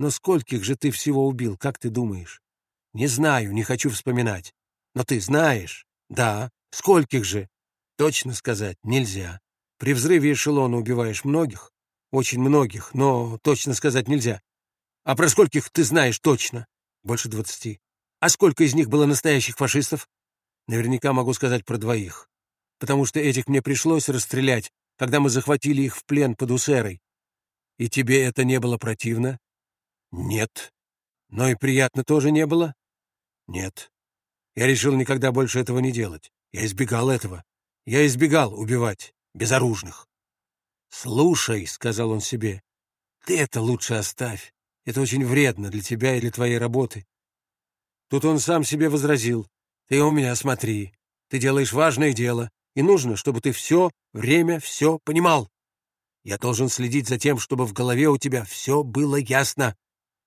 Но скольких же ты всего убил, как ты думаешь? Не знаю, не хочу вспоминать. Но ты знаешь? Да. Скольких же? Точно сказать нельзя. При взрыве эшелона убиваешь многих, очень многих, но точно сказать нельзя. А про скольких ты знаешь точно? Больше двадцати. А сколько из них было настоящих фашистов? Наверняка могу сказать про двоих. Потому что этих мне пришлось расстрелять, когда мы захватили их в плен под Усерой. И тебе это не было противно? Нет. Но и приятно тоже не было? Нет. Я решил никогда больше этого не делать. Я избегал этого. Я избегал убивать безоружных. «Слушай», — сказал он себе, — «ты это лучше оставь. Это очень вредно для тебя и для твоей работы». Тут он сам себе возразил. «Ты у меня смотри. Ты делаешь важное дело, и нужно, чтобы ты все время все понимал. Я должен следить за тем, чтобы в голове у тебя все было ясно.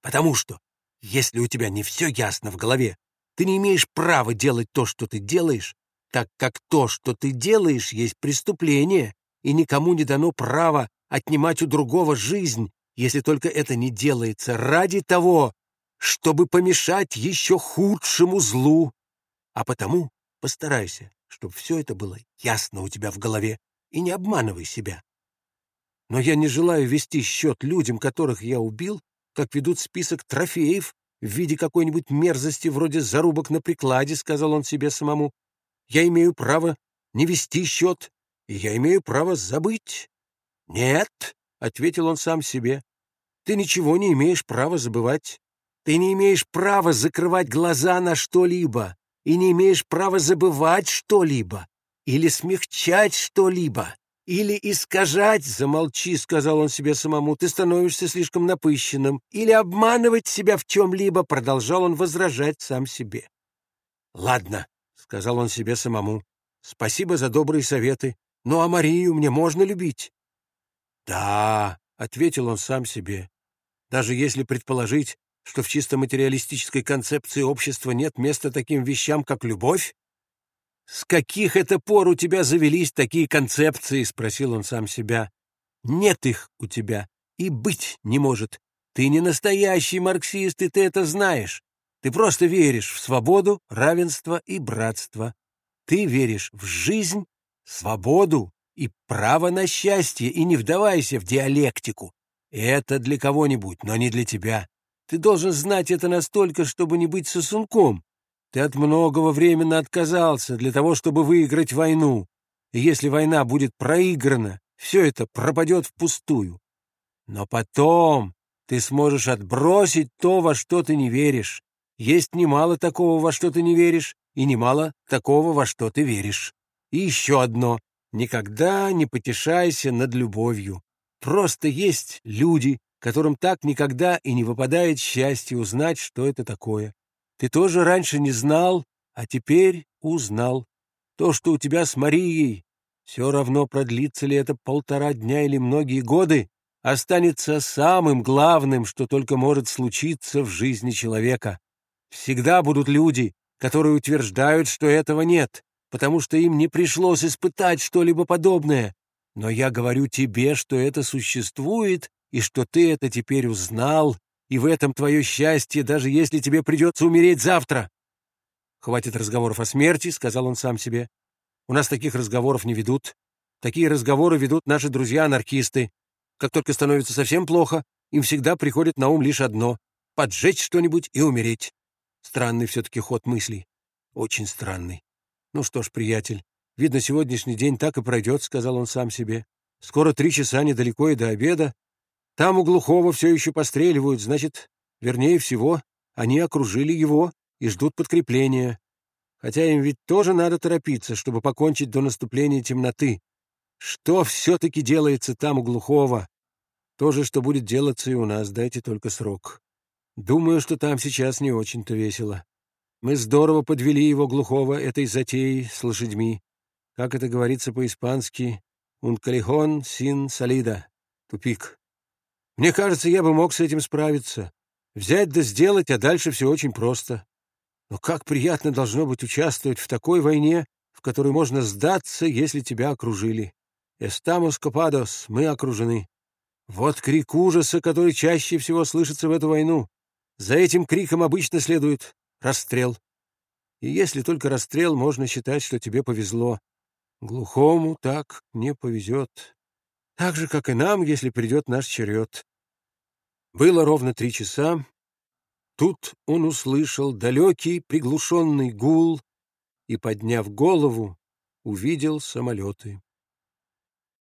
Потому что, если у тебя не все ясно в голове, ты не имеешь права делать то, что ты делаешь, так как то, что ты делаешь, есть преступление, и никому не дано право отнимать у другого жизнь, если только это не делается ради того, чтобы помешать еще худшему злу. А потому постарайся, чтобы все это было ясно у тебя в голове, и не обманывай себя. Но я не желаю вести счет людям, которых я убил, как ведут список трофеев в виде какой-нибудь мерзости вроде зарубок на прикладе, сказал он себе самому. Я имею право не вести счет, и я имею право забыть. Нет, — ответил он сам себе, — ты ничего не имеешь права забывать. Ты не имеешь права закрывать глаза на что-либо и не имеешь права забывать что-либо или смягчать что-либо. Или искажать, замолчи, — сказал он себе самому, — ты становишься слишком напыщенным. Или обманывать себя в чем-либо, — продолжал он возражать сам себе. Ладно, — сказал он себе самому, — спасибо за добрые советы. Ну а Марию мне можно любить? Да, — ответил он сам себе, — даже если предположить, что в чисто материалистической концепции общества нет места таким вещам, как любовь, «С каких это пор у тебя завелись такие концепции?» — спросил он сам себя. «Нет их у тебя и быть не может. Ты не настоящий марксист, и ты это знаешь. Ты просто веришь в свободу, равенство и братство. Ты веришь в жизнь, свободу и право на счастье, и не вдавайся в диалектику. Это для кого-нибудь, но не для тебя. Ты должен знать это настолько, чтобы не быть сосунком, ты от многого временно отказался для того, чтобы выиграть войну. И если война будет проиграна, все это пропадет впустую. Но потом ты сможешь отбросить то, во что ты не веришь. Есть немало такого, во что ты не веришь, и немало такого, во что ты веришь. И еще одно. Никогда не потешайся над любовью. Просто есть люди, которым так никогда и не выпадает счастье узнать, что это такое. Ты тоже раньше не знал, а теперь узнал. То, что у тебя с Марией, все равно продлится ли это полтора дня или многие годы, останется самым главным, что только может случиться в жизни человека. Всегда будут люди, которые утверждают, что этого нет, потому что им не пришлось испытать что-либо подобное. Но я говорю тебе, что это существует, и что ты это теперь узнал, и в этом твое счастье, даже если тебе придется умереть завтра. «Хватит разговоров о смерти», — сказал он сам себе. «У нас таких разговоров не ведут. Такие разговоры ведут наши друзья-анархисты. Как только становится совсем плохо, им всегда приходит на ум лишь одно — поджечь что-нибудь и умереть. Странный все-таки ход мыслей. Очень странный. Ну что ж, приятель, видно, сегодняшний день так и пройдет, — сказал он сам себе. Скоро три часа недалеко и до обеда, там у глухого все еще постреливают, значит, вернее всего, они окружили его и ждут подкрепления. Хотя им ведь тоже надо торопиться, чтобы покончить до наступления темноты. Что все-таки делается там у глухого? То же, что будет делаться и у нас, дайте только срок. Думаю, что там сейчас не очень-то весело. Мы здорово подвели его глухого этой затеей с лошадьми. Как это говорится по-испански, «un callejon sin salida» — тупик. Мне кажется, я бы мог с этим справиться. Взять да сделать, а дальше все очень просто. Но как приятно должно быть участвовать в такой войне, в которой можно сдаться, если тебя окружили. Эстамос копадос, мы окружены. Вот крик ужаса, который чаще всего слышится в эту войну. За этим криком обычно следует расстрел. И если только расстрел, можно считать, что тебе повезло. Глухому так не повезет. Так же, как и нам, если придет наш черед. Было ровно три часа. Тут он услышал далекий приглушенный гул и, подняв голову, увидел самолеты.